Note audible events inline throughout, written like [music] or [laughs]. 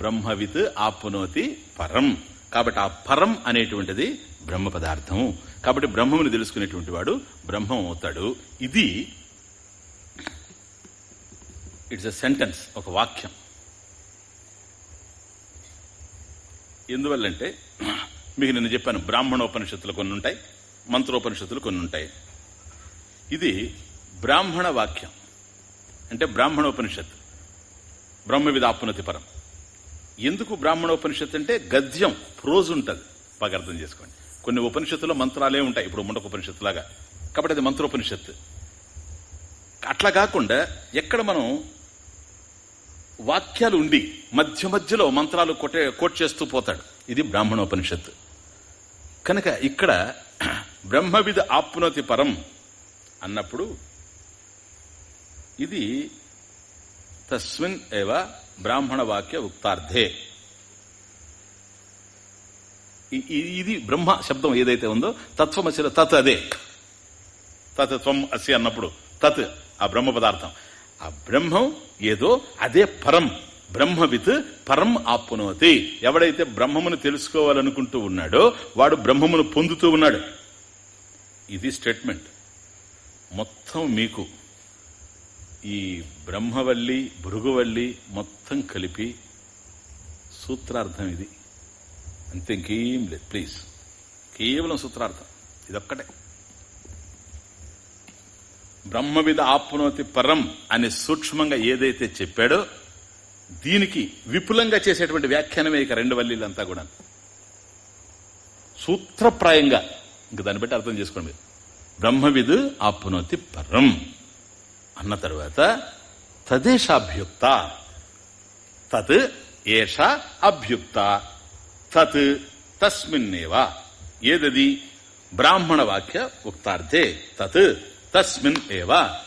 బ్రహ్మవిత్ ఆప్నోతి పరం. కాబట్టి ఆ పరం అనేటువంటిది బ్రహ్మ పదార్థం కాబట్టి బ్రహ్మముని తెలుసుకునేటువంటి వాడు బ్రహ్మం అవుతాడు. ఇది ఇట్స్ ఎ సెంటెన్స్ ఒక వాక్యం. ఎందువల్లంటే మీకు నేను చెప్పాను బ్రాహ్మణోపనిషత్తులు కొన్ని ఉంటాయి మంత్రోపనిషత్తులు కొన్ని ఉంటాయి ఇది బ్రాహ్మణ వాక్యం. అంటే బ్రాహ్మణోపనిషత్తు. బ్రహ్మవిధాపునతి పరం. ఎందుకు బ్రాహ్మణోపనిషత్తు అంటే గద్యం ప్రోజ్ ఉంటుంది బాగా అర్థం చేసుకోండి. కొన్ని ఉపనిషత్తులో మంత్రాలే ఉంటాయి. ఇప్పుడు ముండక ఉపనిషత్తు లాగా. కాబట్టి అది మంత్రోపనిషత్తు. అట్లా కాకుండా ఎక్కడ మనం వాక్యాలు ఉండి మధ్య మధ్యలో మంత్రాలు కొట్టే కోట్ చేస్తూ పోతాడు. ఇది బ్రాహ్మణోపనిషత్తు. కనుక ఇక్కడ బ్రహ్మవిధ ఆప్నోతి పరం అన్నప్పుడు ఇది తస్మిన్ ఏవ బ్రాహ్మణ వాక్య ఉక్తార్థే ఇది బ్రహ్మ శబ్దం ఏదైతే ఉందో తత్వమసిలో తత్ అదే తత్ త్వం అసి అన్నప్పుడు తత్ ఆ బ్రహ్మ పదార్థం ఆ బ్రహ్మం ఏదో అదే పరం బ్రహ్మవిత్ పరం ఆప్నోతి ఎవడైతే బ్రహ్మమును తెలుసుకోవాలనుకుంటూ ఉన్నాడో వాడు బ్రహ్మమును పొందుతూ ఉన్నాడు. ఇది స్టేట్మెంట్ మొత్తం మీకు. ఈ బ్రహ్మవల్లి భృగువల్లి మొత్తం కలిపి సూత్రార్థం ఇది. అంతే ఇంకేం లేదు. ప్లీజ్ కేవలం సూత్రార్థం. ఇదొక్కటే. బ్రహ్మవిధ ఆప్నోతి పరం అని సూక్ష్మంగా ఏదైతే చెప్పాడో దీనికి విపులంగా చేసేటువంటి వ్యాఖ్యానమే ఇక రెండు వల్లీలంతా కూడా. సూత్రప్రాయంగా. ఇంక దాన్ని బట్టి అర్థం చేసుకోండి మీరు. బ్రహ్మవిధు ఆప్నోతి పరం. అన్న తర్వాత తదేశాభ్యుక్త. తత్ ఏష అభ్యుక్త. తత్ తస్మిన్నేవ. ఏదది? బ్రాహ్మణ వాక్య ఉక్తార్థే. తత్ తస్మిన్ ఏవ.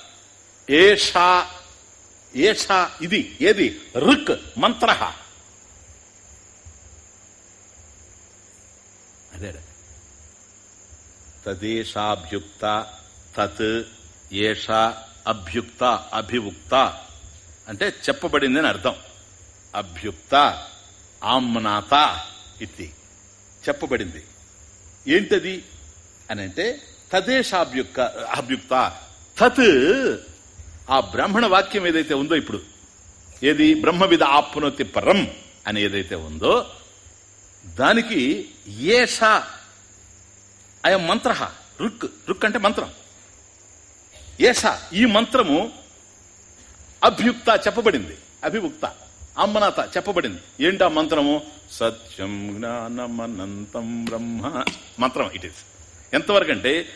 ఏషా ఏషా ఇది ఏది? రుక్ మంత్ర. అదే. తదేశాభ్యుక్త తత్ ఏషా అభ్యుక్త అభివుక్త అంటే చెప్పబడింది అని అర్థం. అభ్యుక్త ఆమ్నాత ఇది చెప్పబడింది. ఏంటది అని అంటే తదేశాభ్యుక్త అభ్యుక్త. తత్ ఆ బ్రాహ్మణ వాక్యం ఏదైతే ఉందో ఇప్పుడు ఏది? బ్రహ్మవిధ ఆప్నోతి పరం అని ఏదైతే ఉందో దానికి ఏష అయం మంత్ర రుక్ రుక్ అంటే మంత్రం. ఏష ఈ మంత్రము అభ్యుక్త చెప్పబడింది. అభిముక్త అమ్మనాథ చెప్పబడింది. ఏంటి ఆ మంత్రము? సత్యం జ్ఞానమనంతం బ్రహ్మ. మంత్రం ఇట్ ఈస్ ఎంతవరకు అంటే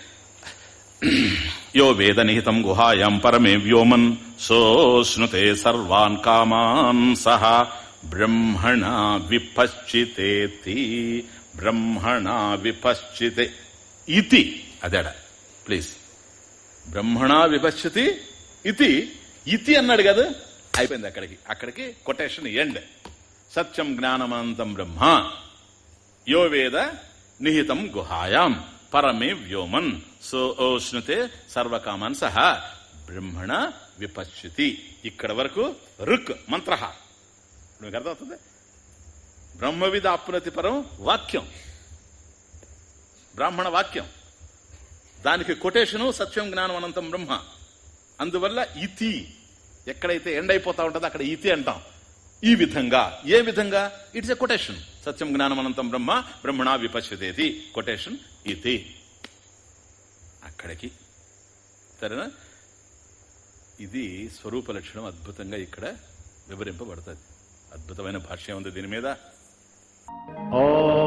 యో వేద నిహితం గుహాయాం పరమే వ్యోమన్ సోష్ణుతే సర్వాన్ కామాన్ సహ. బ్రహ్మణ విపశ్చితేతి బ్రహ్మణ విపశ్చితే ఇది అదేడ ప్లీజ్. బ్రహ్మణా విపశ్చితి ఇతి. ఇతి అన్నాడు కదా. అయిపోయింది అక్కడికి. అక్కడికి కొటేషన్ ఎండ్. సత్యం జ్ఞానమంతం బ్రహ్మ. యో వేద నిహితం గుహాయాం. పరమే వ్యోమన్. సో ఓష్ణుతే సర్వకామన్ సహ. బ్రహ్మణ విపశ్యతి. ఇక్కడ వరకు రుక్ మంత్ర మీకు అర్థమవుతుంది? బ్రహ్మవిధ అప్నతి పరం వాక్యం. బ్రాహ్మణ వాక్యం. దానికి కొటేషను సత్యం జ్ఞానం అనంతం బ్రహ్మ. అందువల్ల ఇతి ఎక్కడైతే ఎండ్ అయిపోతా ఉంటుందో అక్కడ ఇతి అంటాం. ఈ విధంగా ఏ విధంగా? ఇట్స్ ఎ కొటేషన్ సత్యం జ్ఞానం అనంతం బ్రహ్మ బ్రహ్మణ విపశ్యతేది కొటేషన్ ఇతి. అక్కడికి. సరేనా? ఇది స్వరూప లక్షణం అద్భుతంగా ఇక్కడ వివరింపబడుతుంది. అద్భుతమైన భాష్యం ఉంది దీని మీద. ఓ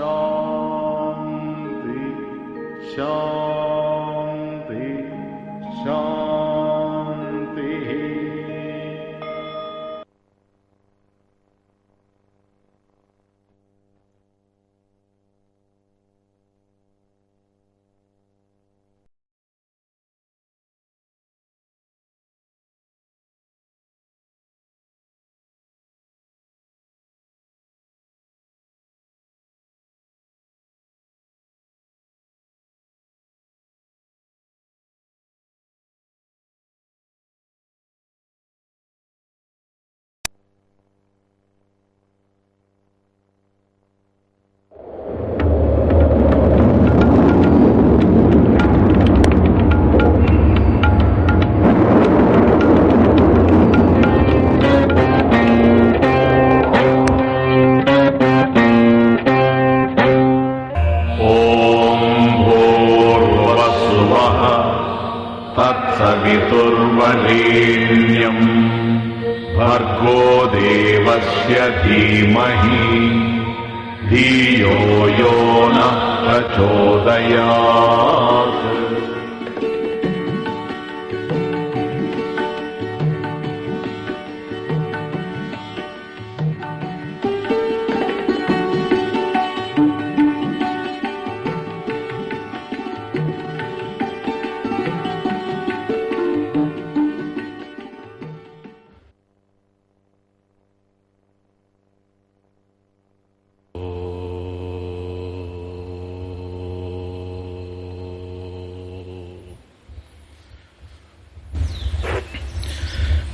Shanti, Shanti.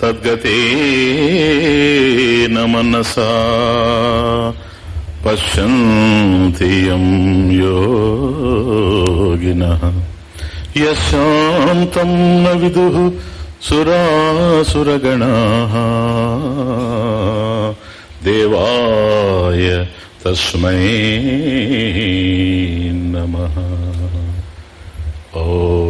తద్గతేన మనసా పశ్యంతి యం యోగినః. యశాంతం న విదు సురాసురగణ. దేవాయ తస్మై నమ. ఓ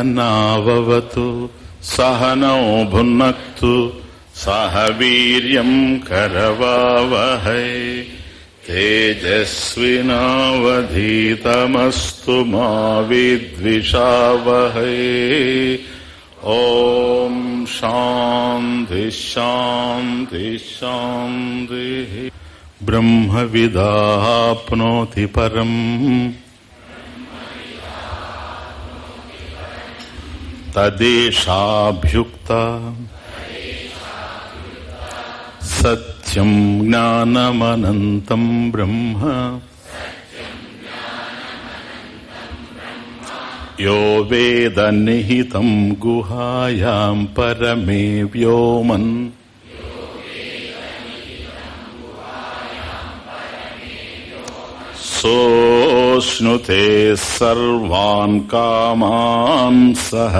సహనావతు సహనౌ భున్నక్తు సహ వీర్యం కరవావహై తేజస్వినావధీతమస్తు మా విద్విషావహై ఓం శాంతి శాంతి శాంతి బ్రహ్మ విదాప్నోతి పరం తదేశాభ్యుక్త సత్యం జ్ఞానమనంతం బ్రహ్మ యో వేద నిహితం గుహాయాం పరమే వ్యోమన్ सोऽश्नुते सर्वान् कामान् सः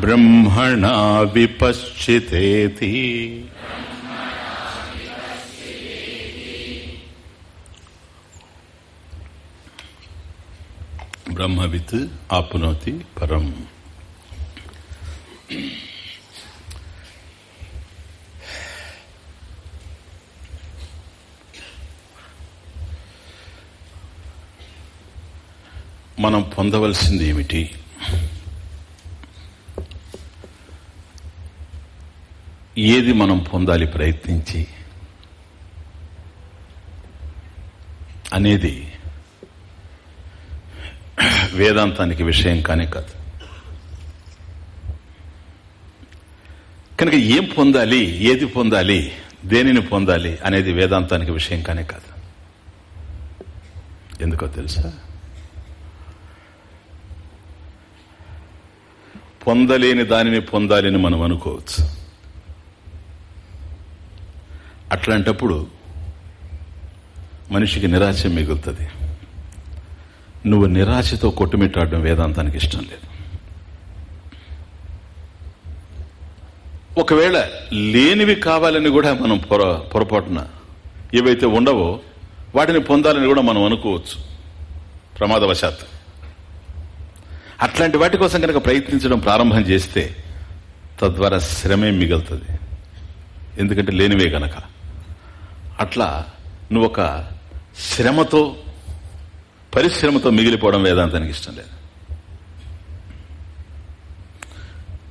ब्रह्मणा विपश्चितेति। ब्रह्मवित् आप्नोति परम्। మనం పొందవలసింది ఏమిటి? ఏది మనం పొందాలి ప్రయత్నించి? అనేది వేదాంతానికి విషయం కానే కాదు. కనుక ఏం పొందాలి ఏది పొందాలి దేనిని పొందాలి అనేది వేదాంతానికి విషయం కానే కాదు. ఎందుకో తెలుసా? పొందలేని దానిని పొందాలని మనం అనుకోవచ్చు. అట్లాంటప్పుడు మనిషికి నిరాశ మిగులుతుంది. నువ్వు నిరాశతో కొట్టుమిట్టాడడం వేదాంతానికి ఇష్టం లేదు. ఒకవేళ లేనివి కావాలని కూడా మనం పొర పొరపాటున ఏవైతే ఉండవో వాటిని పొందాలని కూడా మనం అనుకోవచ్చు. ప్రమాదవశాత్తు. అట్లాంటి వాటి కోసం కనుక ప్రయత్నించడం ప్రారంభం చేస్తే తద్వారా శ్రమే మిగులుతుంది. ఎందుకంటే లేనివే గనక. అట్లా నువ్వు ఒక శ్రమతో పరిశ్రమతో మిగిలిపోవడం వేదాంతానికి ఇష్టం లేదు.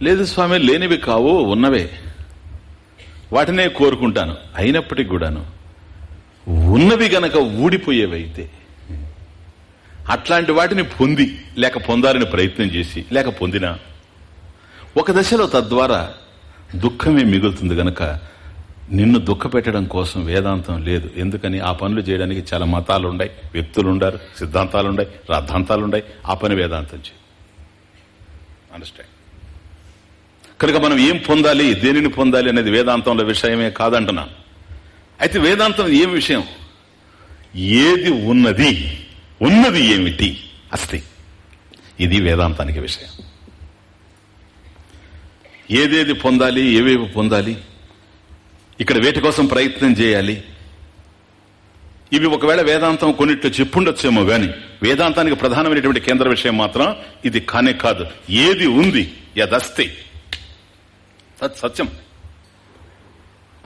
లేదు స్వామి లేనివి కావు ఉన్నవే. వాటినే కోరుకుంటాను. అయినప్పటికీ కూడాను ఉన్నవి గనక ఊడిపోయేవైతే అట్లాంటి వాటిని పొంది లేక పొందాలని ప్రయత్నం చేసి లేక పొందినా ఒక దశలో తద్వారా దుఃఖమే మిగులుతుంది గనక నిన్ను దుఃఖ పెట్టడం కోసం వేదాంతం లేదు. ఎందుకని? ఆ పనులు చేయడానికి చాలా మతాలు ఉన్నాయి వ్యక్తులు ఉండారు సిద్ధాంతాలు ఉన్నాయి రాద్ధాంతాలు ఉన్నాయి ఆ పని వేదాంతం చేయి. అండర్స్టాండ్ కనుక మనం ఏం పొందాలి దేనిని పొందాలి అనేది వేదాంతంలో విషయమే కాదంటున్నాను. అయితే వేదాంతం ఏం విషయం? ఏది ఉన్నది ఉన్నది ఏమిటి? అస్తి. ఇది వేదాంతానికి విషయం. ఏదేది పొందాలి ఏవేవి పొందాలి? ఇక్కడ వేటి కోసం ప్రయత్నం చేయాలి? ఇవి ఒకవేళ వేదాంతం కొన్నిట్లో చెప్పుండొచ్చేమో గాని వేదాంతానికి ప్రధానమైనటువంటి కేంద్ర విషయం మాత్రం ఇది కానే కాదు. ఏది ఉంది? యదస్తి. తత్ సత్యం.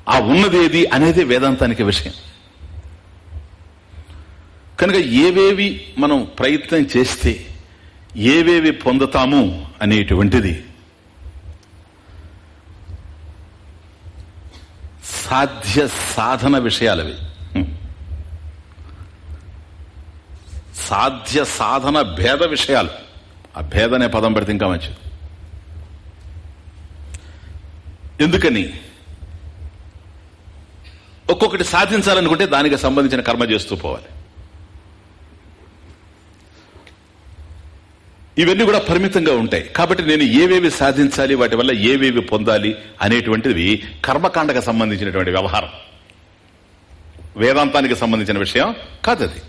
ఆ ఉన్నదేది అనేది వేదాంతానికి విషయం. కనుక ఏవేవి మనం ప్రయత్నం చేస్తే ఏవేవి పొందుతాము అనేటువంటిది సాధ్య సాధన విషయాలవి. సాధ్య సాధన భేద విషయాలు. ఆ భేద అనే పదం పెడితే ఇంకా మంచిది. ఎందుకని? ఒక్కొక్కటి సాధించాలనుకుంటే దానికి సంబంధించిన కర్మ చేస్తూ పోవాలి. ఇవన్నీ కూడా పరిమితంగా ఉంటాయి. కాబట్టి నేను ఏవేవి సాధించాలి వాటి వల్ల ఏవేవి పొందాలి అనేటువంటివి కర్మకాండకు సంబంధించినటువంటి వ్యవహారం. వేదాంతానికి సంబంధించిన విషయం కాదది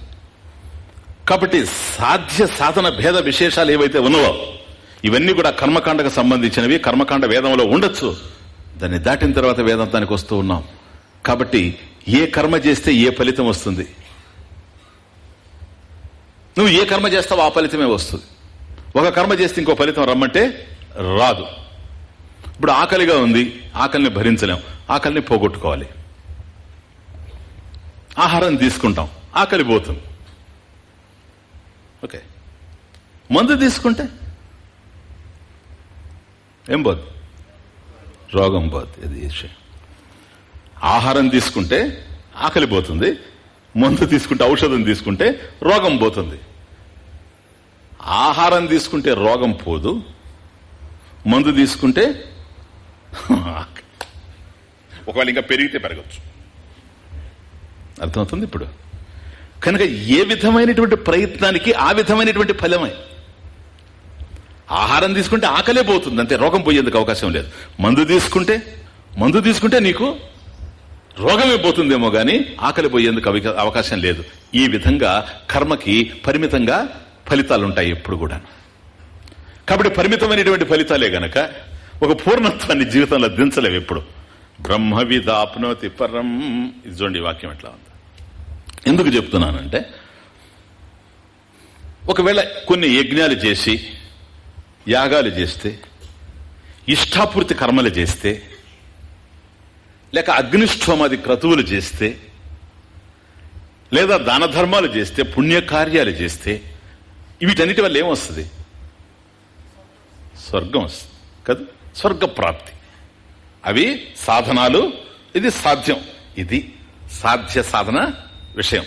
కాబట్టి సాధ్య సాధన భేద విశేషాలు ఏవైతే ఉన్నావో ఇవన్నీ కూడా కర్మకాండకు సంబంధించినవి. కర్మకాండ వేదంలో ఉండొచ్చు. దాన్ని దాటిన తర్వాత వేదాంతానికి వస్తూ ఉన్నాం. కాబట్టి ఏ కర్మ చేస్తే ఏ ఫలితం వస్తుంది? నువ్వు ఏ కర్మ చేస్తావో ఆ ఫలితమే వస్తుంది. ఒక కర్మ చేస్తే ఇంకో ఫలితం రమ్మంటే రాదు. ఇప్పుడు ఆకలిగా ఉంది ఆకలిని భరించలేం ఆకలిని పోగొట్టుకోవాలి. ఆహారం తీసుకుంటాం ఆకలి పోతుంది. ఓకే. మందు తీసుకుంటే ఏం పోదు? రోగం పోదు ఇది విషయం ఆహారం తీసుకుంటే ఆకలి పోతుంది మందు తీసుకుంటే ఔషధం తీసుకుంటే రోగం పోతుంది. ఆహారం తీసుకుంటే రోగం పోదు మందు తీసుకుంటే [laughs] ఒకవేళ ఇంకా పెరిగితే పెరగచ్చు. అర్థమవుతుంది ఇప్పుడు? కనుక ఏ విధమైనటువంటి ప్రయత్నానికి ఆ విధమైనటువంటి ఫలమే? ఆహారం తీసుకుంటే ఆకలే పోతుంది అంతే రోగం పోయేందుకు అవకాశం లేదు. మందు తీసుకుంటే మందు తీసుకుంటే నీకు రోగమే పోతుందేమో గాని ఆకలి పోయేందుకు అవకాశం లేదు. ఈ విధంగా కర్మకి పరిమితంగా ఫలితాలుంటాయి ఎప్పుడు కూడా కాబట్టి పరిమితమైనటువంటి ఫలితాలే గనక ఒక పూర్ణత్వాన్ని జీవితంలో దించలేవు ఎప్పుడు. బ్రహ్మవిదాప్నోతి పరం. ఇది చూడండి వాక్యం ఎట్లా ఉంది. ఎందుకు చెప్తున్నానంటే ఒకవేళ కొన్ని యజ్ఞాలు చేసి యాగాలు చేస్తే ఇష్టాపూర్తి కర్మలు చేస్తే లేక అగ్నిష్టోమాది క్రతువులు చేస్తే లేదా దాన ధర్మాలు చేస్తే పుణ్యకార్యాలు చేస్తే వీటన్నిటి వల్ల ఏమొస్తుంది? స్వర్గం వస్తుంది కదా? స్వర్గ ప్రాప్తి అవి సాధనాలు ఇది సాధ్యం. ఇది సాధ్య సాధన విషయం.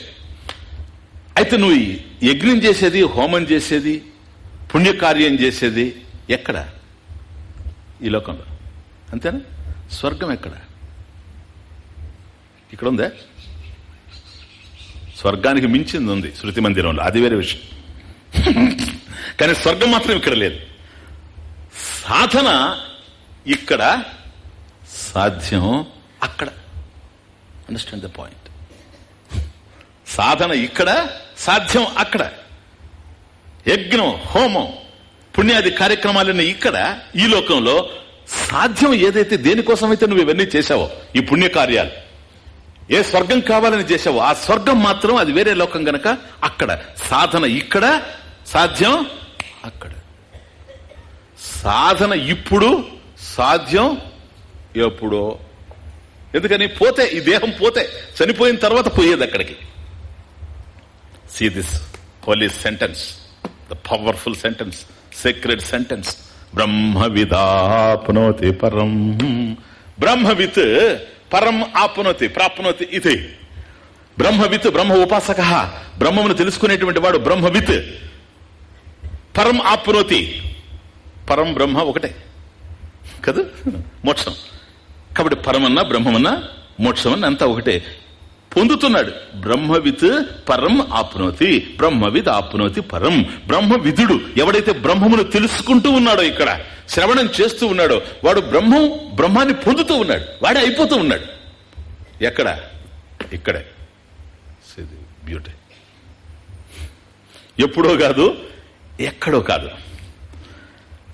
అయితే నువ్వు ఈ యజ్ఞం చేసేది హోమం చేసేది పుణ్యకార్యం చేసేది ఎక్కడ? ఈ లోకంలో. అంతేనా? స్వర్గం ఎక్కడ? ఇక్కడ ఉందా స్వర్గానికి మించింది ఉంది శృతి మందిరంలో. అది వేరే విషయం. కానీ స్వర్గం మాత్రం ఇక్కడ లేదు. సాధన ఇక్కడ సాధ్యం అక్కడ. అండర్స్టాండ్ ద పాయింట్ సాధన ఇక్కడ సాధ్యం అక్కడ. యజ్ఞం హోమం పుణ్యాది కార్యక్రమాలన్నీ ఇక్కడ ఈ లోకంలో సాధ్యం ఏదైతే దేనికోసమైతే నువ్వు ఇవన్నీ చేశావో ఈ పుణ్య కార్యాలు ఏ స్వర్గం కావాలని చేశావో ఆ స్వర్గం మాత్రం అది వేరే లోకం గనక అక్కడ. సాధన ఇక్కడ సాధ్యం? అక్కడ. సాధన ఇప్పుడు సాధ్యం ఎప్పుడో. ఎందుకని? పోతే ఈ దేహం పోతే చనిపోయిన తర్వాత పోయేది అక్కడికి. See this holy sentence the powerful sentence secret sentence బ్రహ్మవిదాప్నోతి పరం బ్రహ్మవిత్ పరం ఆప్నోతి ప్రాప్నోతి ఇది బ్రహ్మవిత్ బ్రహ్మ ఉపాసక బ్రహ్మమును తెలుసుకునేటువంటి వాడు బ్రహ్మవిత్ పరం ఆప్నోతి. పరం బ్రహ్మ ఒకటే. కదా? మోక్షం. కాబట్టి పరమన్నా బ్రహ్మమన్నా మోక్షమన్నా అంతా ఒకటే. పొందుతున్నాడు. బ్రహ్మవిత్ పరం ఆప్నోతి. బ్రహ్మవిద్ ఆప్నోతి పరం. బ్రహ్మవిధుడు ఎవడైతే బ్రహ్మమును తెలుసుకుంటూ ఉన్నాడో ఇక్కడ శ్రవణం చేస్తూ ఉన్నాడో వాడు బ్రహ్మం బ్రహ్మాన్ని పొందుతూ ఉన్నాడు. వాడే అయిపోతూ ఉన్నాడు. ఎక్కడ? ఇక్కడే. బ్యూటీ ఎప్పుడో కాదు ఎక్కడో కాదు.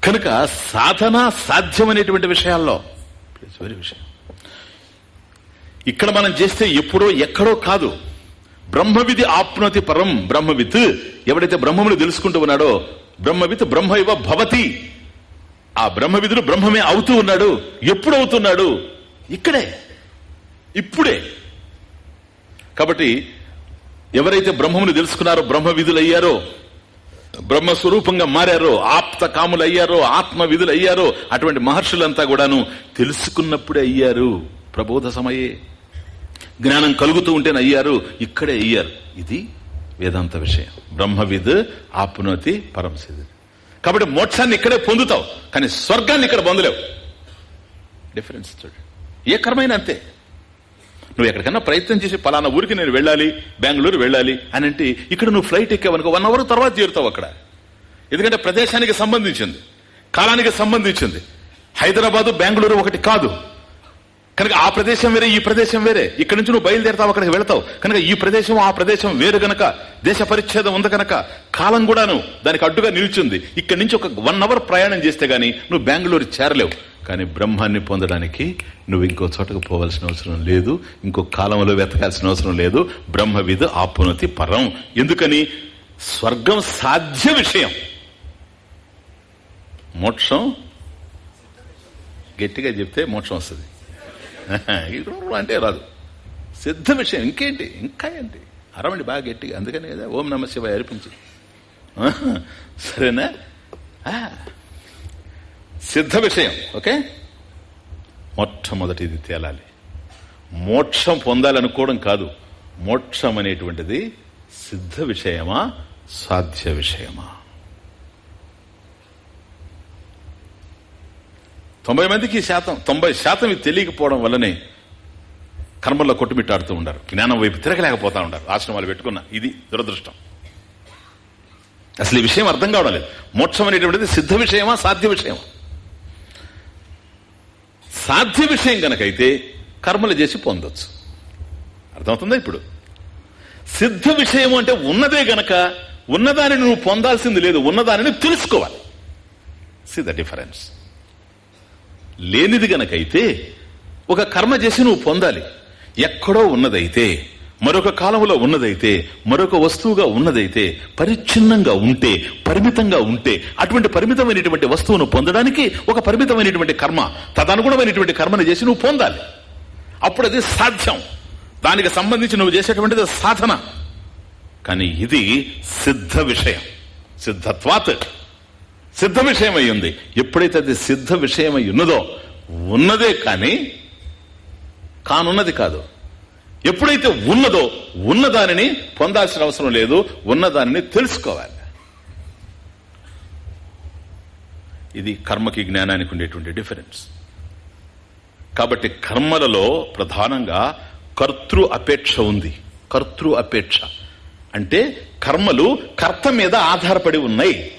కనుక సాధన సాధ్యమనేటువంటి విషయాల్లో వెరీ విషయం. ఇక్కడ మనం చేస్తే ఎప్పుడో ఎక్కడో కాదు. బ్రహ్మవిధి ఆప్నోతి పరం బ్రహ్మవిత్. ఎవడైతే బ్రహ్మమును తెలుసుకుంటూ ఉన్నాడో బ్రహ్మవిత్ బ్రహ్మ ఇవ భవతి. ఆ బ్రహ్మవిధుడు బ్రహ్మమే అవుతూ ఉన్నాడు. ఎప్పుడు అవుతున్నాడు? ఇక్కడే. ఇప్పుడే. కాబట్టి ఎవరైతే బ్రహ్మమును తెలుసుకున్నారో బ్రహ్మ బ్రహ్మస్వరూపంగా బ్రహ్మ స్వరూపంగా మారారో ఆప్త కాములు అయ్యారో ఆత్మ విధులు అయ్యారో అటువంటి మహర్షులంతా కూడాను తెలుసుకున్నప్పుడే అయ్యారు. ప్రబోధ సమయే. జ్ఞానం కలుగుతూ ఉంటేనే అయ్యారు ఇక్కడే అయ్యారు. ఇది వేదాంత విషయం. బ్రహ్మవిద్ ఆప్నోతి పరంసిద్. కాబట్టి మోక్షాన్ని ఇక్కడే పొందుతావు కానీ స్వర్గాన్ని ఇక్కడ పొందలేవు. డిఫరెన్స్ చూడు. ఏ కర్మైనా అంతే. నువ్వు ఎక్కడికన్నా ప్రయత్నం చేసి పలానా ఊరికి నేను వెళ్ళాలి బెంగళూరు వెళ్ళాలి అని అంటే ఇక్కడ నువ్వు ఫ్లైట్ ఎక్కావనుకో వన్ అవర్ తర్వాత చేరుతావు అక్కడ. ఎందుకంటే ప్రదేశానికి సంబంధించింది కాలానికి సంబంధించింది. హైదరాబాదు బెంగళూరు ఒకటి కాదు. కనుక ఆ ప్రదేశం వేరే ఈ ప్రదేశం వేరే. ఇక్కడ నుంచి నువ్వు బయలుదేరతావు అక్కడికి వెళతావు. కనుక ఈ ప్రదేశం ఆ ప్రదేశం వేరు గనక దేశ పరిచ్ఛేదం ఉంది కనుక కాలం కూడాను దానికి అడ్డుగా నిలిచింది. ఇక్కడి నుంచి ఒక వన్ అవర్ ప్రయాణం చేస్తే గానీ నువ్వు బెంగళూరు చేరలేవు. కానీ బ్రహ్మాన్ని పొందడానికి నువ్వు ఇంకో చోటకు పోవాల్సిన అవసరం లేదు ఇంకో కాలంలో వెతకాల్సిన అవసరం లేదు. బ్రహ్మ విధ ఆపునతి పరం. ఎందుకని? స్వర్గం సాధ్య విషయం. మోక్షం గట్టిగా చెప్తే మోక్షం వస్తుంది. [laughs] అంటే రాదు. సిద్ధ విషయం. ఇంకేంటి? ఇంకా ఏంటి? అరవండి బాగా గట్టిగా. అందుకని కదా ఓం నమ శివ అర్పించి. [laughs] సరేనా? సిద్ధ విషయం ఓకే? మొట్టమొదటిది తేలాలి. మోక్షం పొందాలనుకోవడం కాదు మోక్షం అనేటువంటిది సిద్ధ విషయమా సాధ్య విషయమా? తొంభై మందికి శాతం తొంభై శాతం ఇది తెలియకపోవడం వల్లనే కర్మల్లో కొట్టుమిట్టాడుతూ ఉండరు. జ్ఞానం వైపు తిరగలేకపోతా ఉంటారు ఆశ్రమాలు పెట్టుకున్న ఇది దురదృష్టం. అసలు ఈ విషయం అర్థం కావడం లేదు. మోక్షం అనేటువంటిది సిద్ధ విషయమా సాధ్య విషయమా? సాధ్య విషయం గనకైతే కర్మలు చేసి పొందొచ్చు. అర్థమవుతుందా ఇప్పుడు? సిద్ధ విషయం అంటే ఉన్నదే గనక ఉన్నదానిని నువ్వు పొందాల్సింది లేదు ఉన్నదానిని తెలుసుకోవాలి. సి ద డిఫరెన్స్ లేనిది గనకైతే ఒక కర్మ చేసి నువ్వు పొందాలి. ఎక్కడో ఉన్నదైతే మరొక కాలంలో ఉన్నదైతే మరొక వస్తువుగా ఉన్నదైతే పరిచ్ఛిన్నంగా ఉంటే పరిమితంగా ఉంటే అటువంటి పరిమితమైనటువంటి వస్తువును పొందడానికి ఒక పరిమితమైనటువంటి కర్మ తదనుగుణమైనటువంటి కర్మను చేసి నువ్వు పొందాలి. అప్పుడు అది సాధ్యం. దానికి సంబంధించి నువ్వు చేసేటువంటిది సాధన. కానీ ఇది సిద్ధ విషయం. సిద్ధత్వాత్. సిద్ధ విషయమై ఉంది. ఎప్పుడైతే అది సిద్ధ విషయమై ఉన్నదో ఉన్నదే కానీ కానున్నది కాదు. ఎప్పుడైతే ఉన్నదో ఉన్నదానిని పొందాల్సిన అవసరం లేదు ఉన్నదానిని తెలుసుకోవాలి. ఇది కర్మకి జ్ఞానానికి ఉండేటువంటి డిఫరెన్స్. కాబట్టి కర్మలలో ప్రధానంగా కర్తృ అపేక్ష ఉంది. కర్తృ అపేక్ష. అంటే కర్మలు కర్త మీద ఆధారపడి ఉన్నాయి.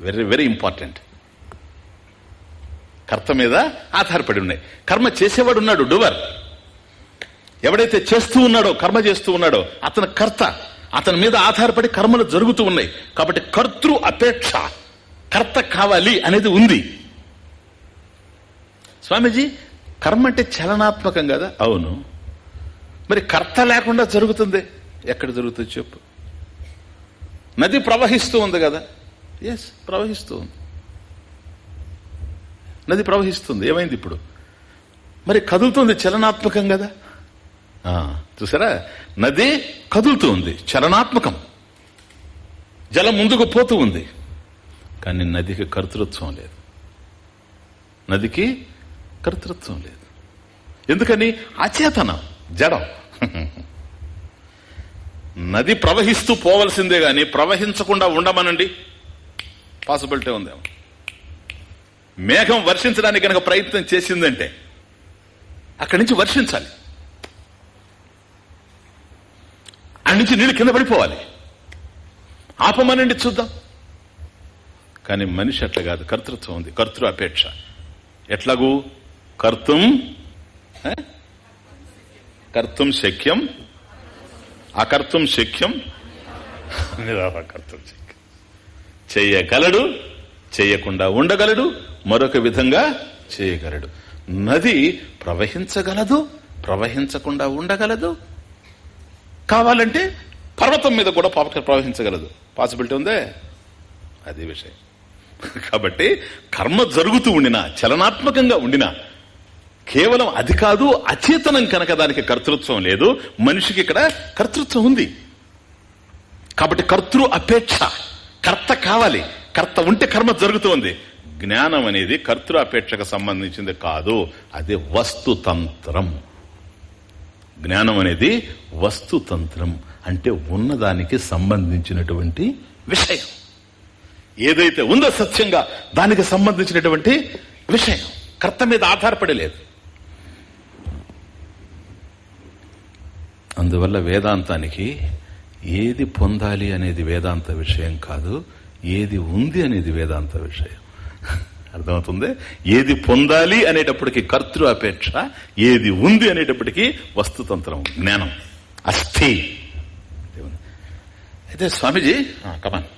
Very very important. కర్త మీద ఆధారపడి ఉన్నాయి. కర్మ చేసేవాడు ఉన్నాడు డువర్. ఎవడైతే చేస్తూ ఉన్నాడో కర్మ చేస్తూ ఉన్నాడో అతను కర్త అతని మీద ఆధారపడి కర్మలు జరుగుతూ ఉన్నాయి. కాబట్టి కర్తృ అపేక్ష కర్త కావాలి అనేది ఉంది. స్వామీజీ కర్మ అంటే చలనాత్మకం కదా? అవును. మరి కర్త లేకుండా జరుగుతుంది. ఎక్కడ జరుగుతుంది చెప్పు. నది ప్రవహిస్తూ ఉంది కదా? ఎస్ ప్రవహిస్తూ ఉంది. నది ప్రవహిస్తుంది. ఏమైంది ఇప్పుడు? మరి కదులుతుంది చలనాత్మకం కదా? చూసారా? నది కదులుతూ ఉంది. చలనాత్మకం జలం ముందుకు పోతూ ఉంది. కానీ నదికి కర్తృత్వం లేదు. నదికి కర్తృత్వం లేదు. ఎందుకని? అచేతనం. జడం. [laughs] నది ప్రవహిస్తూ పోవలసిందే గాని ప్రవహించకుండా ఉండమనండి. పాసిబిలిటీ ఉందేమో. మేఘం వర్షించడానికి కనుక ప్రయత్నం చేసిందంటే అక్కడి నుంచి వర్షించాలి. అక్కడి నుంచి నీళ్ళు కింద పడిపోవాలి. ఆపమనండి చూద్దాం. కానీ మనిషి అట్లా కాదు కర్తృత్వం ఉంది కర్తృ అపేక్ష. ఎట్లాగూ? కర్తం కర్తం శక్యం అకర్తం శక్యం కర్తం శక్యం. చెయ్యగలడు చేయకుండా ఉండగలడు మరొక విధంగా చేయగలడు. నది ప్రవహించగలదు ప్రవహించకుండా ఉండగలదు కావాలంటే పర్వతం మీద కూడా పాప ప్రవహించగలదు. పాసిబిలిటీ ఉందే? అది విషయం. కాబట్టి కర్మ జరుగుతూ ఉండినా చలనాత్మకంగా ఉండినా కేవలం అది కాదు అచేతనం కనుక దానికి కర్తృత్వం లేదు మనిషికి ఇక్కడ కర్తృత్వం ఉంది. కాబట్టి కర్తృ అపేక్ష కర్త కావాలి కర్త ఉంటే కర్మ జరుగుతుంది జ్ఞానం అనేది కర్తృ అపేక్షకు సంబంధించింది కాదు అది వస్తుతంత్రం. జ్ఞానం అనేది వస్తుతంత్రం అంటే ఉన్నదానికి సంబంధించినటువంటి విషయం. ఏదైతే ఉందో సత్యంగా దానికి సంబంధించినటువంటి విషయం. కర్త మీద ఆధారపడి లేదు అందువల్ల వేదాంతానికి ఏది పొందాలి అనేది వేదాంత విషయం కాదు ఏది ఉంది అనేది వేదాంత విషయం. అర్థమవుతుంది? ఏది పొందాలి అనేటప్పటికి కర్తృ అపేక్ష ఏది ఉంది అనేటప్పటికి వస్తుతంత్రం జ్ఞానం అస్థి. అయితే స్వామీజీ కమాన్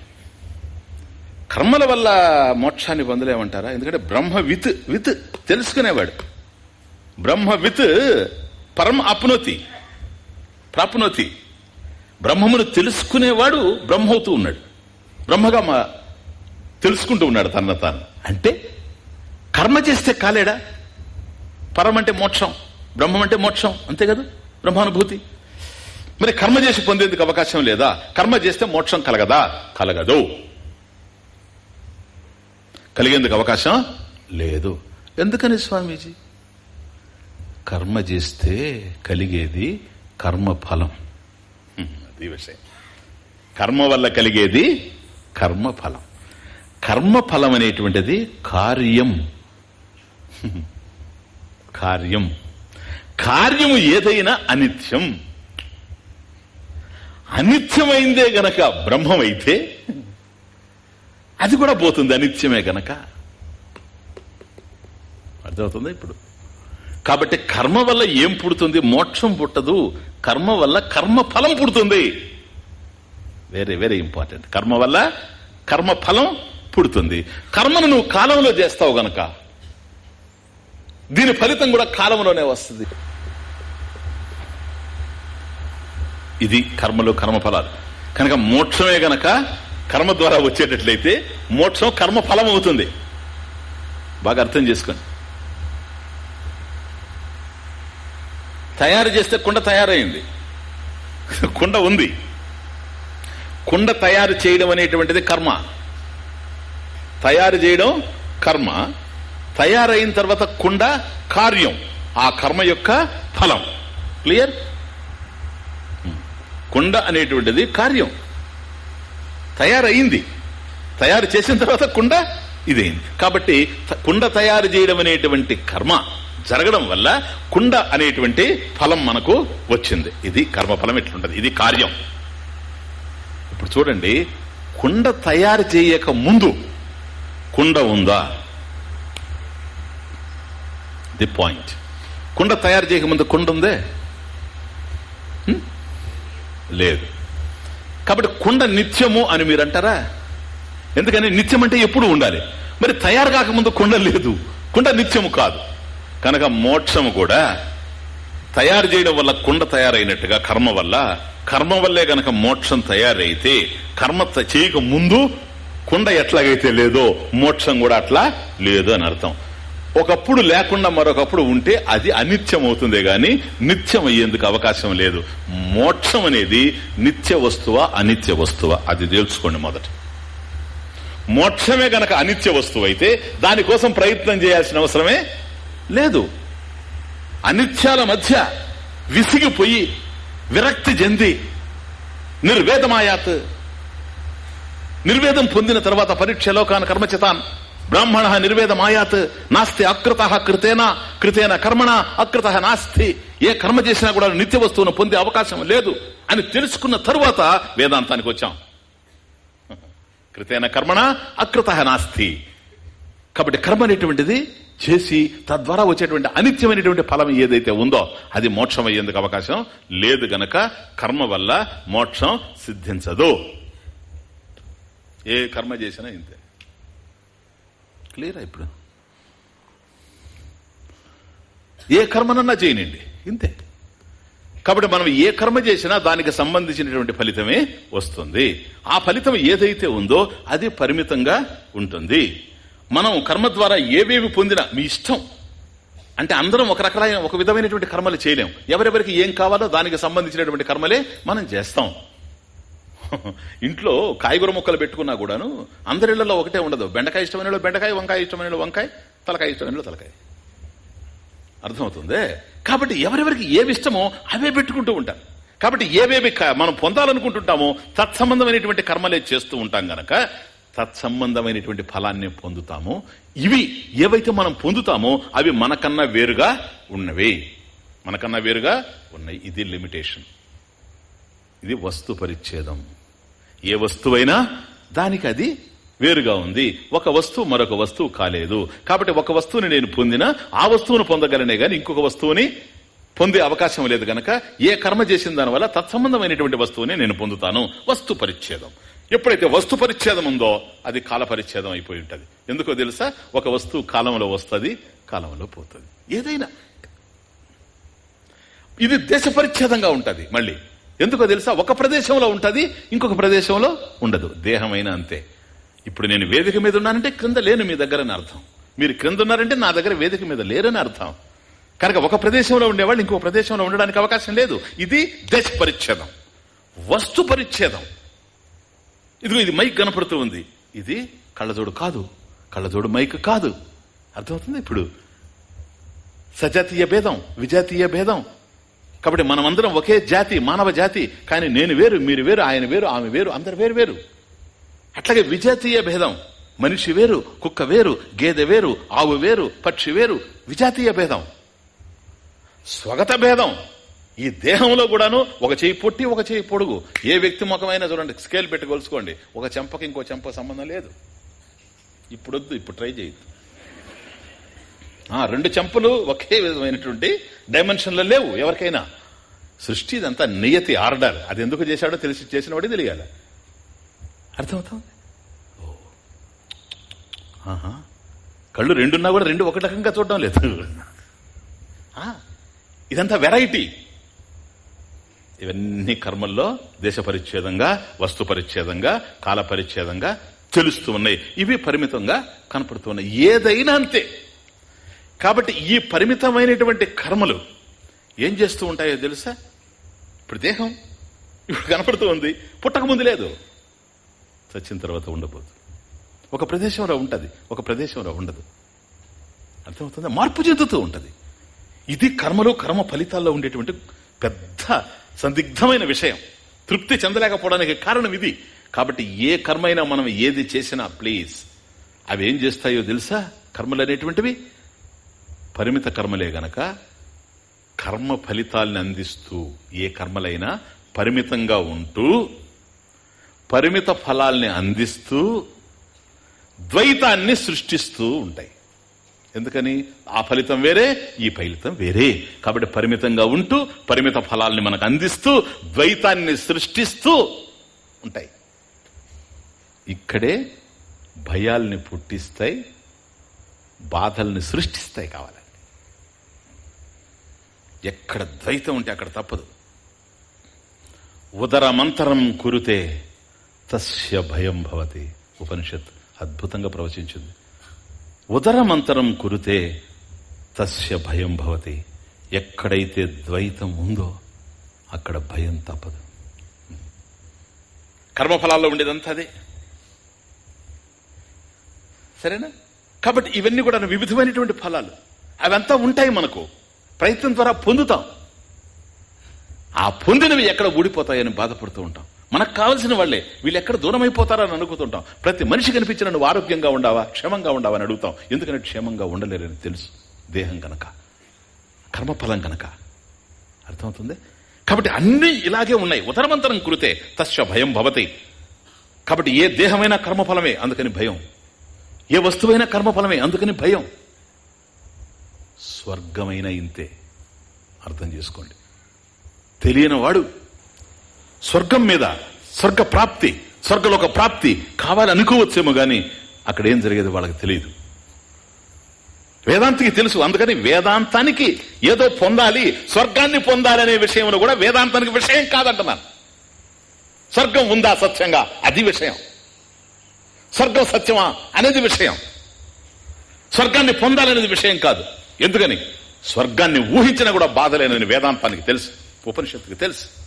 కర్మల వల్ల మోక్షాన్ని పొందలేమంటారా? ఎందుకంటే బ్రహ్మ విత్ విత్ తెలుసుకునేవాడు. బ్రహ్మ విత్ పరమ అప్నోతి ప్రాప్నోతి. బ్రహ్మమును తెలుసుకునేవాడు బ్రహ్మవుతూ ఉన్నాడు. బ్రహ్మగా తెలుసుకుంటూ ఉన్నాడు తన తాను. అంటే కర్మ చేస్తే కాలేడా? పరం అంటే మోక్షం బ్రహ్మం అంటే మోక్షం అంతే కదా? బ్రహ్మానుభూతి. మరి కర్మ చేసి పొందేందుకు అవకాశం లేదా? కర్మ చేస్తే మోక్షం కలగదా? కలగదు. కలిగేందుకు అవకాశం లేదు. ఎందుకని స్వామీజీ? కర్మ చేస్తే కలిగేది కర్మ ఫలం హ్మ్, అది విషయం. కర్మ వల్ల కలిగేది కర్మ కర్మ ఫలం అనేటువంటిది కార్యం. కార్యం. కార్యము ఏదైనా అనిత్యం. అనిత్యమైందే గనక బ్రహ్మమైతే అది కూడా పోతుంది అనిత్యమే గనక. అర్థమవుతుంది ఇప్పుడు? కాబట్టి కర్మ వల్ల ఏం పుడుతుంది? మోక్షం పుట్టదు. కర్మ వల్ల కర్మ ఫలం పుడుతుంది. వెరీ వెరీ ఇంపార్టెంట్ కర్మ వల్ల కర్మ ఫలం పుడుతుంది. కర్మను నువ్వు కాలంలో చేస్తావు గనక. దీని ఫలితం కూడా కాలంలోనే వస్తుంది. ఇది కర్మలు కర్మఫలాలు కనుక మోక్షమే గనక కర్మ ద్వారా వచ్చేటట్లయితే మోక్షం కర్మ ఫలం అవుతుంది. బాగా అర్థం చేసుకోండి. తయారు చేస్తే కుండ తయారైంది. కుండ ఉంది. కుండ తయారు చేయడం అనేటువంటిది కర్మ. తయారు చేయడం కర్మ. తయారైన తర్వాత కుండ కార్యం. ఆ కర్మ యొక్క ఫలం. క్లియర్? కుండ అనేటువంటిది కార్యం. తయారయింది తయారు చేసిన తర్వాత కుండ ఇదైంది. కాబట్టి కుండ తయారు చేయడం అనేటువంటి కర్మ జరగడం వల్ల కుండ అనేటువంటి ఫలం మనకు వచ్చింది. ఇది కర్మఫలం ఎట్లుంటది? ఇది కార్యం. ఇప్పుడు చూడండి కుండ తయారు చేయక ముందు కుండ ఉందా? ది పాయింట్ కుండ తయారు చేయకముందు కుండ ఉందే? లేదు. కాబట్టి కుండ నిత్యము అని మీరు అంటారా? ఎందుకని? నిత్యం అంటే ఎప్పుడు ఉండాలి. మరి తయారు కాకముందు కుండ లేదు. కుండ నిత్యము కాదు. కనుక మోక్షము కూడా తయారు చేయడం వల్ల కుండ తయారైనట్టుగా కర్మ వల్ల కర్మ వల్లే గనక మోక్షం తయారైతే కర్మ చేయక ముందు కుండ ఎట్లాగైతే లేదో మోక్షం కూడా అట్లా లేదు అని అర్థం. ఒకప్పుడు లేకుండా మరొకప్పుడు ఉంటే అది అనిత్యం అవుతుందే గాని నిత్యం అయ్యేందుకు అవకాశం లేదు. మోక్షం అనేది నిత్య వస్తువా అనిత్య వస్తువా? అది తెలుసుకోండి మొదట. మోక్షమే గనక అనిత్య వస్తువు అయితే దానికోసం ప్రయత్నం చేయాల్సిన అవసరమే లేదు. అనిత్యాల మధ్య విసిగిపోయి విరక్తి చెంది నిర్వేదమాయాత్ నిర్వేదం పొందిన తర్వాత పరీక్ష లోకాన్ కర్మచితాన్. బ్రాహ్మణ నిర్వేదమాయాత్ నాస్తి అకృత కృతేన కృతేన కర్మణ అకృత నాస్తి. ఏ కర్మ చేసినా కూడా నిత్య వస్తువును పొందే అవకాశం లేదు అని తెలుసుకున్న తరువాత వేదాంతానికి వచ్చాం. కృతేన కర్మణ అకృత నాస్తి. కాబట్టి కర్మ అనేటువంటిది చేసి తద్వారా వచ్చేటువంటి అనిత్యమైనటువంటి ఫలం ఏదైతే ఉందో అది మోక్షం అయ్యేందుకు అవకాశం లేదు గనక కర్మ వల్ల మోక్షం సిద్ధించదు. ఏ కర్మ చేసినా ఇంతే. క్లియరా ఇప్పుడు? ఏ కర్మనన్నా చేయనండి ఇంతే. కాబట్టి మనం ఏ కర్మ చేసినా దానికి సంబంధించినటువంటి ఫలితమే వస్తుంది. ఆ ఫలితం ఏదైతే ఉందో అది పరిమితంగా ఉంటుంది. మనం కర్మ ద్వారా ఏవేవి పొందినా మీ ఇష్టం. అంటే అందరం ఒక రకమైన ఒక విధమైనటువంటి కర్మలు చేయలేం. ఎవరెవరికి ఏం కావాలో దానికి సంబంధించినటువంటి కర్మలే మనం చేస్తాం. ఇంట్లో కాయగూర మొక్కలు పెట్టుకున్నా కూడాను అందరిళ్ళలో ఒకటే ఉండదు. బెండకాయ ఇష్టమైన బెండకాయ వంకాయ ఇష్టమైన వంకాయ తలకాయ ఇష్టమైన తలకాయ. అర్థమవుతుంది? కాబట్టి ఎవరెవరికి ఏవి ఇష్టమో అవే పెట్టుకుంటూ ఉంటారు కాబట్టి ఏవేవి మనం పొందాలనుకుంటుంటామో తత్సంబంధమైనటువంటి కర్మలే చేస్తూ ఉంటాం గనక తత్సంబంధమైనటువంటి ఫలాన్ని పొందుతామో ఇవి ఏవైతే మనం పొందుతామో అవి మనకన్నా వేరుగా ఉన్నవి. మనకన్నా వేరుగా ఉన్నాయి. ఇది లిమిటేషన్. ఇది వస్తు పరిచ్ఛేదం. ఏ వస్తువైనా దానికి అది వేరుగా ఉంది. ఒక వస్తువు మరొక వస్తువు కాలేదు. కాబట్టి ఒక వస్తువుని నేను పొందినా ఆ వస్తువును పొందగలనే గాని ఇంకొక వస్తువుని పొందే అవకాశం లేదు గనక ఏ కర్మ చేసిన దానివల్ల తత్సంబంధమైనటువంటి వస్తువుని నేను పొందుతాను. వస్తు పరిచ్ఛేదం. ఎప్పుడైతే వస్తు పరిచ్ఛేదం ఉందో అది కాల పరిచ్ఛేదం అయిపోయి ఉంటుంది. ఎందుకో తెలుసా? ఒక వస్తువు కాలంలో వస్తుంది కాలంలో పోతుంది. ఏదైనా. ఇది దేశ పరిచ్ఛేదంగా ఉంటుంది మళ్ళీ. ఎందుకో తెలుసా? ఒక ప్రదేశంలో ఉంటుంది ఇంకొక ప్రదేశంలో ఉండదు. దేహమైనా అంతే. ఇప్పుడు నేను వేదిక మీద ఉన్నానంటే క్రింద లేను మీ దగ్గర అని అర్థం. మీరు క్రింద ఉన్నారంటే నా దగ్గర వేదిక మీద లేరని అర్థం. కనుక ఒక ప్రదేశంలో ఉండేవాళ్ళు ఇంకొక ప్రదేశంలో ఉండడానికి అవకాశం లేదు. ఇది దేశ పరిచ్ఛేదం. వస్తు పరిచ్ఛేదం. ఇదిగో ఇది మైక్ కనపడుతూ ఉంది. ఇది కళ్ళజోడు కాదు. కళ్ళజోడు మైక్ కాదు. అర్థమవుతుంది ఇప్పుడు? సజాతీయ భేదం విజాతీయ భేదం కాబట్టి మనమందరం ఒకే జాతి మానవ జాతి కానీ నేను వేరు మీరు వేరు ఆయన వేరు ఆమె వేరు అందరు వేరు వేరు. అట్లాగే విజాతీయ భేదం మనిషి వేరు కుక్క వేరు గేదె వేరు ఆవు వేరు పక్షి వేరు విజాతీయ భేదం. స్వగత భేదం ఈ దేహంలో కూడాను ఒక చేయి పొట్టి ఒక చేయి పొడుగు. ఏ వ్యక్తి ముఖమైనా చూడండి స్కేల్ పెట్టి కొలుసుకోండి. ఒక చెంపకి ఇంకో చెంప సంబంధం లేదు. ఇప్పుడొద్దు ఇప్పుడు ట్రై చేయొద్దు. ఆ, రెండు చెంపలు ఒకే విధమైనటువంటి డైమెన్షన్లో లేవు ఎవరికైనా. సృష్టి ఇదంతా నియతి ఆర్డర్ అది ఎందుకు చేశాడో తెలిసి చేసిన వాడి తెలియాలి. అర్థమవుతుంది? ఓ. ఆహా. కళ్ళు రెండున్నా కూడా రెండు ఒక రకంగా చూడడం లేదు. ఆ, ఇదంతా వెరైటీ. ఇవన్నీ కర్మల్లో దేశ పరిచ్ఛేదంగా వస్తు పరిచ్ఛేదంగా కాల పరిచ్ఛేదంగా తెలుస్తూ ఉన్నాయి. ఇవి పరిమితంగా కనపడుతున్నాయి ఏదైనా అంతే. కాబట్టి ఈ పరిమితమైనటువంటి కర్మలు ఏం చేస్తూ ఉంటాయో తెలుసా? ఇప్పుడు దేహం ఇప్పుడు కనపడుతూ ఉంది. పుట్టకముందు లేదు. చచ్చిన తర్వాత ఉండబోదు. ఒక ప్రదేశంలో ఉంటుంది. ఒక ప్రదేశంలో ఉండదు. అర్థమవుతుందా? మార్పు చెందుతూ ఉంటుంది. ఇది కర్మలు కర్మ ఫలితాల్లో ఉండేటువంటి పెద్ద సందిగ్ధమైన విషయం. తృప్తి చెందలేకపోవడానికి కారణం ఇది. కాబట్టి ఏ కర్మైనా మనం ఏది చేసినా ప్లీజ్ అవి ఏం చేస్తాయో తెలుసా? కర్మలు అనేటువంటివి పరిమిత కర్మలే గనక కర్మ ఫలితాల్ని అందిస్తూ ఏ కర్మలైనా పరిమితంగా ఉంటూ పరిమిత ఫలాల్ని అందిస్తూ ద్వైతాన్ని సృష్టిస్తూ ఉంటాయి. ఎందుకని? ఆ ఫలితం వేరే ఈ ఫలితం వేరే. కాబట్టి పరిమితంగా ఉంటూ పరిమిత ఫలాల్ని మనకు అందిస్తూ ద్వైతాన్ని సృష్టిస్తూ ఉంటాయి. ఇక్కడే భయాల్ని పుట్టిస్తాయి బాధల్ని సృష్టిస్తాయి కావాలి. ఎక్కడ ద్వైతం ఉంటే అక్కడ తప్పదు. ఉదరమంతరం కురితే తస్య భయం భవతి. ఉపనిషత్ అద్భుతంగా ప్రవచించింది. ఉదరమంతరం కురితే తస్య భయం భవతి. ఎక్కడైతే ద్వైతం ఉందో అక్కడ భయం తప్పదు. కర్మఫలాల్లో ఉండేదంతా అదే. సరేనా? కాబట్టి ఇవన్నీ కూడా వివిధమైనటువంటి ఫలాలు. అవంతా ఉంటాయి మనకు. ప్రయత్నం ద్వారా పొందుతాం. ఆ పొందినవి ఎక్కడ ఊడిపోతాయని బాధపడుతూ ఉంటాం. మనకు కావలసిన వాళ్ళే. వీళ్ళు ఎక్కడ దూరం అయిపోతారని అనుకుతుంటాం ప్రతి మనిషి కనిపించిన నువ్వు ఆరోగ్యంగా ఉండావా క్షేమంగా ఉండావా అని అడుగుతాం. ఎందుకంటే క్షేమంగా ఉండలేరని తెలుసు. దేహం గనక కర్మఫలం గనక. అర్థమవుతుంది? కాబట్టి అన్ని ఇలాగే ఉన్నాయి. ఉదరమంతరం కురితే తస్య భయం భవతి. కాబట్టి ఏ దేహమైనా కర్మఫలమే అందుకని భయం. ఏ వస్తువైనా కర్మఫలమే అందుకని భయం. స్వర్గమైన ఇంతే. అర్థం చేసుకోండి. తెలియని వాడు స్వర్గం మీద స్వర్గ ప్రాప్తి స్వర్గలోక ప్రాప్తి కావాలి అనుకోవచ్చేమో గాని అక్కడ ఏం జరిగేది వాళ్ళకి తెలియదు. వేదాంతికి తెలుసు అందుకని వేదాంతానికి ఏదో పొందాలి స్వర్గాన్ని పొందాలనే విషయంలో కూడా వేదాంతానికి విషయం కాదంటున్నాను. స్వర్గం ఉందా సత్యంగా? అది విషయం. స్వర్గం సత్యమా? అనేది విషయం. స్వర్గాన్ని పొందాలనేది విషయం కాదు. ఎందుకని? స్వర్గాన్ని ఊహించినా కూడా బాధలేనని వేదాంతానికి తెలుసు ఉపనిషత్తుకి తెలుసు.